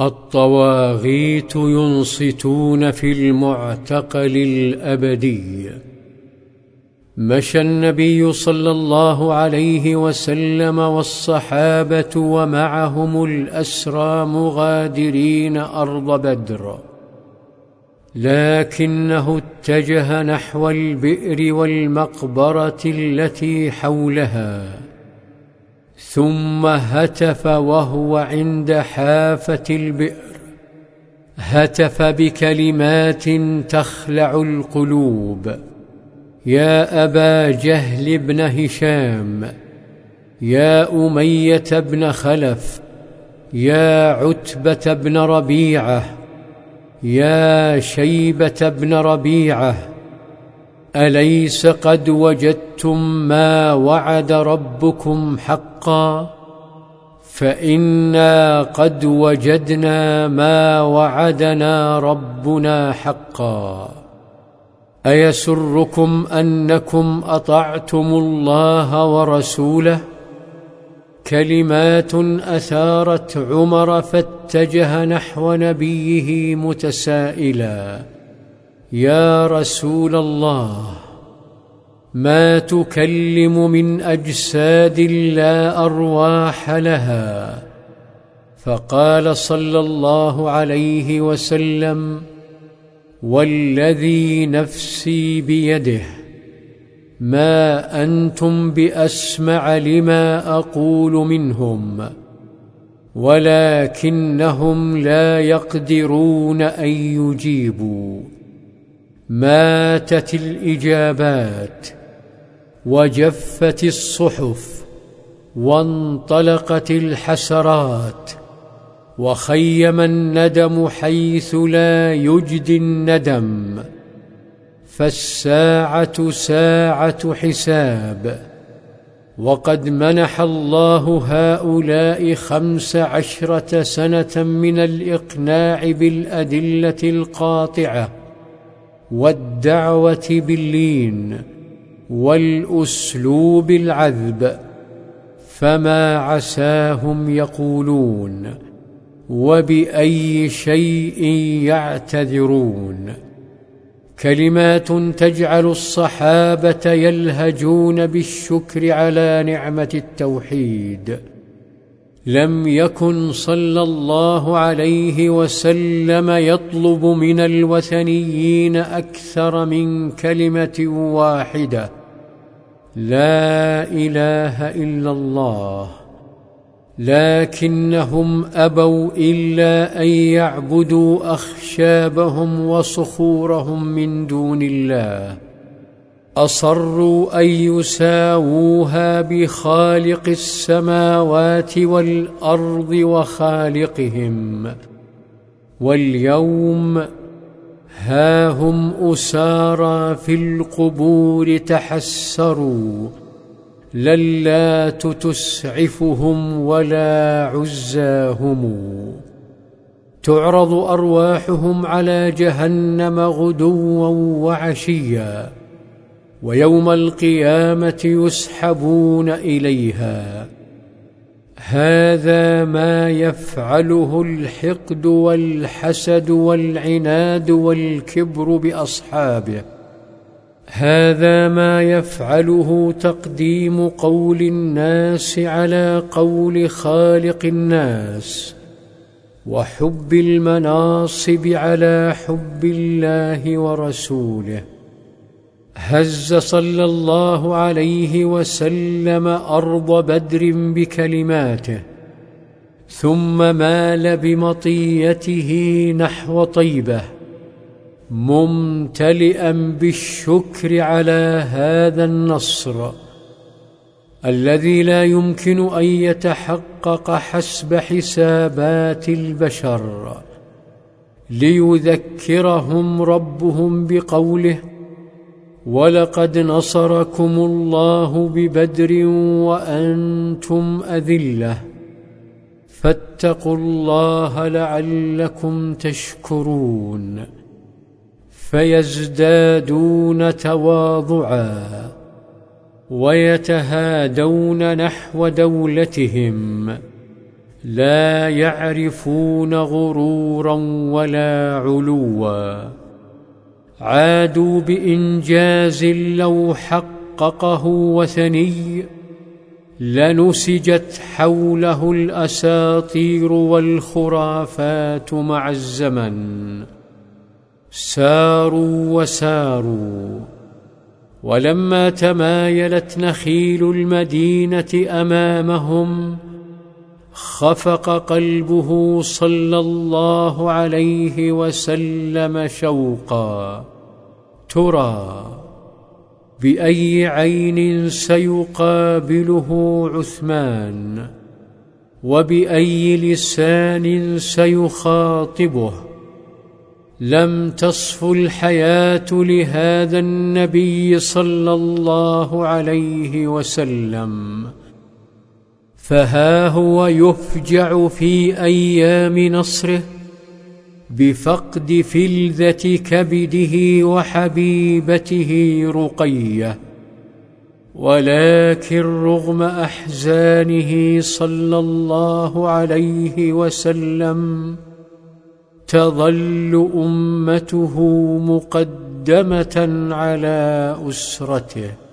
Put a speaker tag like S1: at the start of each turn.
S1: الطواغيت ينصتون في المعتقل الأبدي. مشى النبي صلى الله عليه وسلم والصحابة ومعهم الأسرى مغادرين أرض بدر. لكنه اتجه نحو البئر والمقبرة التي حولها. ثم هتف وهو عند حافة البئر. هتف بكلمات تخلع القلوب. يا أبا جهل بن هشام. يا أمية بن خلف. يا عتبة بن ربيعة. يا شيبة بن ربيعة. أليس قد وجدتم ما وعد ربكم حقا؟ فإنا قد وجدنا ما وعدنا ربنا حقا. أيسركم أنكم أطعتم الله ورسوله؟ كلمات أثارت عمر فاتجه نحو نبيه متسائلا. يا رسول الله ما تكلم من أجساد لا أرواح لها. فقال صلى الله عليه وسلم والذي نفسي بيده ما أنتم بأسمع لما أقول منهم ولكنهم لا يقدرون أن يجيبوا. ماتت الإجابات وجفت الصحف وانطلقت الحسرات وخيم الندم حيث لا يجدي الندم فالساعة ساعة حساب وقد منح الله هؤلاء خمس عشرة سنة من الإقناع بالأدلة القاطعة والدعوة باللين والأسلوب العذب فما عساهم يقولون وبأي شيء يعتذرون. كلمات تجعل الصحابة يلهجون بالشكر على نعمة التوحيد. لم يكن صلى الله عليه وسلم يطلب من الوثنيين أكثر من كلمة واحدة لا إله إلا الله. لكنهم أبوا إلا أن يعبدوا أخشابهم وصخورهم من دون الله. أصروا أن يساووها بخالق السماوات والأرض وخالقهم واليوم ها هم أسارى في القبور تحسروا للات تسعفهم ولا عزاهم تعرض أرواحهم على جهنم غدوا وعشيا ويوم القيامة يسحبون إليها. هذا ما يفعله الحقد والحسد والعناد والكبر بأصحابه. هذا ما يفعله تقديم قول الناس على قول خالق الناس. وحب المناصب على حب الله ورسوله. هز صلى الله عليه وسلم أرض بدر بكلماته ثم مال بمطيته نحو طيبه ممتلئا بالشكر على هذا النصر الذي لا يمكن أن يتحقق حسب حسابات البشر ليذكرهم ربهم بقوله ولقد نصركم الله ببدر وأنتم أذلة. فاتقوا الله لعلكم تشكرون. فيزدادون تواضعا ويتهادون نحو دولتهم. لا يعرفون غرورا ولا علوا. عادوا بإنجاز لو حققه وثني لنسجت حوله الأساطير والخرافات مع الزمن. ساروا وساروا ولما تمايلت نخيل المدينة أمامهم خفق قلبه صلى الله عليه وسلم شوقا. ترى بأي عين سيقابله عثمان وبأي لسان سيخاطبه لم تصف الحياة لهذا النبي صلى الله عليه وسلم فها هو يفجع في أيام نصره بفقد فلذة كبده وحبيبته رقية ولكن رغم أحزانه صلى الله عليه وسلم تظل أمته مقدمة على أسرته.